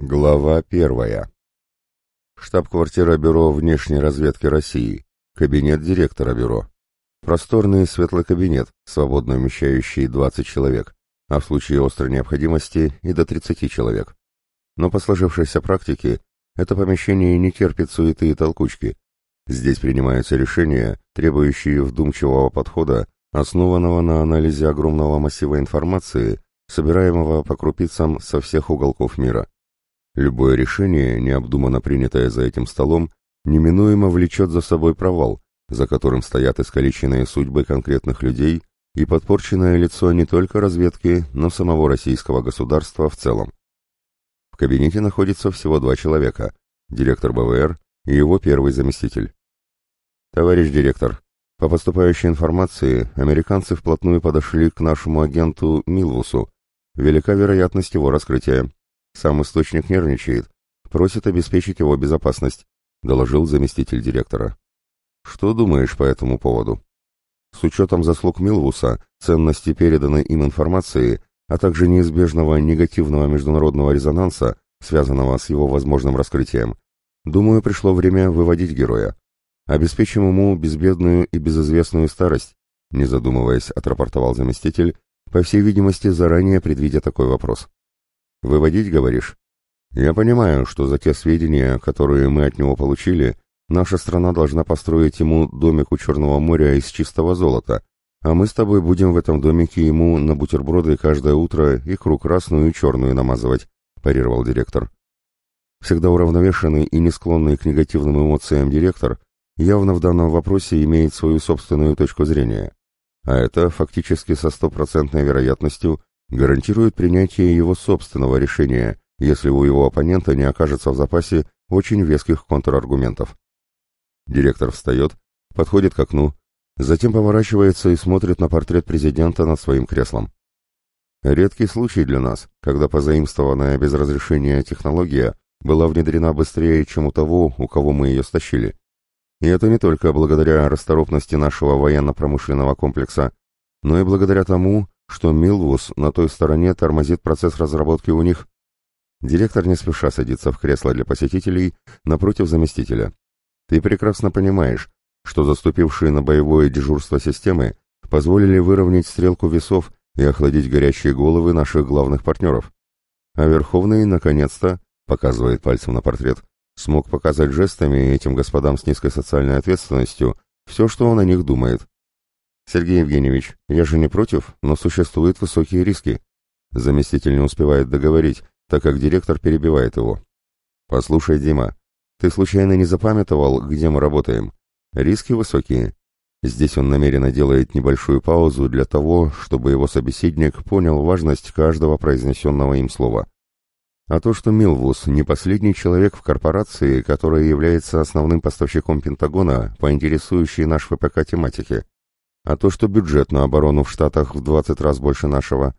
Глава первая. Штаб-квартира Бюро внешней разведки России. Кабинет директора бюро. Просторный светлый кабинет, свободно вмещающий 20 человек, а в случае острой необходимости и до 30 человек. Но по сложившейся практике это помещение не терпит суеты и толкучки. Здесь принимаются решения, требующие вдумчивого подхода, основанного на анализе огромного массива информации, собираемого по крупицам со всех уголков мира. Любое решение, необдуманно принятое за этим столом, неминуемо влечет за собой провал, за которым стоят искалеченные судьбы конкретных людей и подпорченное лицо не только разведки, но самого российского государства в целом. В кабинете находится всего два человека – директор БВР и его первый заместитель. «Товарищ директор, по поступающей информации, американцы вплотную подошли к нашему агенту Милвусу. Велика вероятность его раскрытия. Сам источник нервничает, просит обеспечить его безопасность, доложил заместитель директора. Что думаешь по этому поводу? С учетом заслуг Милвуса, ценности переданной им информации, а также неизбежного негативного международного резонанса, связанного с его возможным раскрытием, думаю, пришло время выводить героя. Обеспечим ему безбедную и безызвестную старость, не задумываясь, отрапортовал заместитель, по всей видимости, заранее предвидя такой вопрос. «Выводить, говоришь?» «Я понимаю, что за те сведения, которые мы от него получили, наша страна должна построить ему домик у Черного моря из чистого золота, а мы с тобой будем в этом домике ему на бутерброды каждое утро икру красную и черную намазывать», – парировал директор. Всегда уравновешенный и не склонный к негативным эмоциям директор явно в данном вопросе имеет свою собственную точку зрения. А это фактически со стопроцентной вероятностью гарантирует принятие его собственного решения, если у его оппонента не окажется в запасе очень веских контраргументов. Директор встает, подходит к окну, затем поворачивается и смотрит на портрет президента над своим креслом. Редкий случай для нас, когда позаимствованная без разрешения технология была внедрена быстрее, чем у того, у кого мы ее стащили. И это не только благодаря расторопности нашего военно-промышленного комплекса, но и благодаря тому, что Милвус на той стороне тормозит процесс разработки у них. Директор не спеша садится в кресло для посетителей напротив заместителя. Ты прекрасно понимаешь, что заступившие на боевое дежурство системы позволили выровнять стрелку весов и охладить горячие головы наших главных партнеров. А Верховный, наконец-то, показывает пальцем на портрет, смог показать жестами этим господам с низкой социальной ответственностью все, что он о них думает. «Сергей Евгеньевич, я же не против, но существуют высокие риски». Заместитель не успевает договорить, так как директор перебивает его. «Послушай, Дима, ты случайно не запамятовал, где мы работаем? Риски высокие». Здесь он намеренно делает небольшую паузу для того, чтобы его собеседник понял важность каждого произнесенного им слова. А то, что Милвус не последний человек в корпорации, которая является основным поставщиком Пентагона по интересующей наш ВПК тематике – а то, что бюджет на оборону в Штатах в 20 раз больше нашего.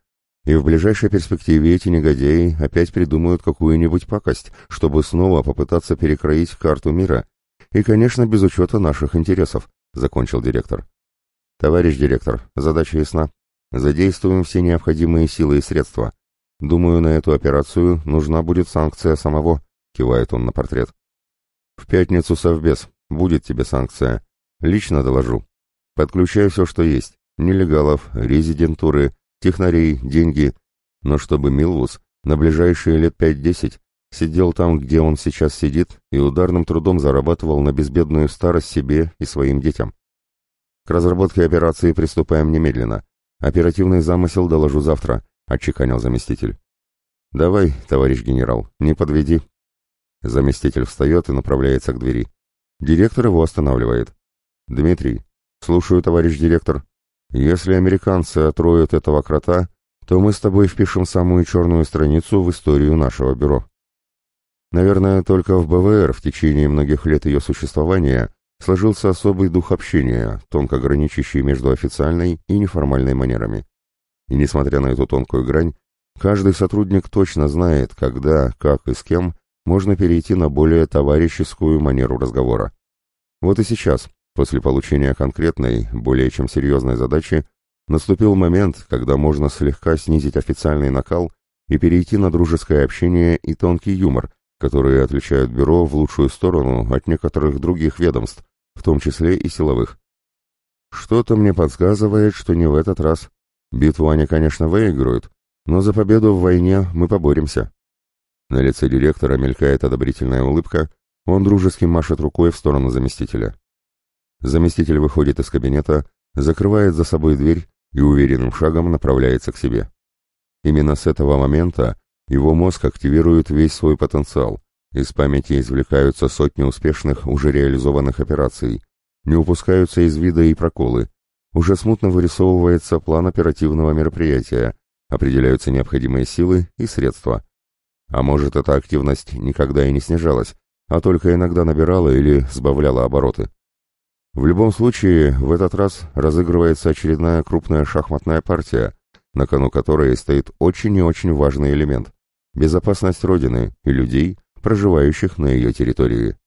И в ближайшей перспективе эти негодяи опять придумают какую-нибудь пакость, чтобы снова попытаться перекроить карту мира. И, конечно, без учета наших интересов, закончил директор. Товарищ директор, задача ясна. Задействуем все необходимые силы и средства. Думаю, на эту операцию нужна будет санкция самого, кивает он на портрет. В пятницу совбез, будет тебе санкция. Лично доложу. Подключай все, что есть. Нелегалов, резидентуры, технарей, деньги. Но чтобы Милвус на ближайшие лет пять-десять сидел там, где он сейчас сидит, и ударным трудом зарабатывал на безбедную старость себе и своим детям. К разработке операции приступаем немедленно. Оперативный замысел доложу завтра, отчеканил заместитель. Давай, товарищ генерал, не подведи. Заместитель встает и направляется к двери. Директор его останавливает. Дмитрий, «Слушаю, товарищ директор. Если американцы отроют этого крота, то мы с тобой впишем самую черную страницу в историю нашего бюро». Наверное, только в БВР в течение многих лет ее существования сложился особый дух общения, тонко граничащий между официальной и неформальной манерами. И несмотря на эту тонкую грань, каждый сотрудник точно знает, когда, как и с кем можно перейти на более товарищескую манеру разговора. Вот и сейчас, После получения конкретной, более чем серьезной задачи, наступил момент, когда можно слегка снизить официальный накал и перейти на дружеское общение и тонкий юмор, которые отличают бюро в лучшую сторону от некоторых других ведомств, в том числе и силовых. Что-то мне подсказывает, что не в этот раз. Битву они, конечно, выиграют, но за победу в войне мы поборемся. На лице директора мелькает одобрительная улыбка, он дружески машет рукой в сторону заместителя. Заместитель выходит из кабинета, закрывает за собой дверь и уверенным шагом направляется к себе. Именно с этого момента его мозг активирует весь свой потенциал, из памяти извлекаются сотни успешных, уже реализованных операций, не упускаются из вида и проколы, уже смутно вырисовывается план оперативного мероприятия, определяются необходимые силы и средства. А может, эта активность никогда и не снижалась, а только иногда набирала или сбавляла обороты. В любом случае, в этот раз разыгрывается очередная крупная шахматная партия, на кону которой стоит очень и очень важный элемент – безопасность Родины и людей, проживающих на ее территории.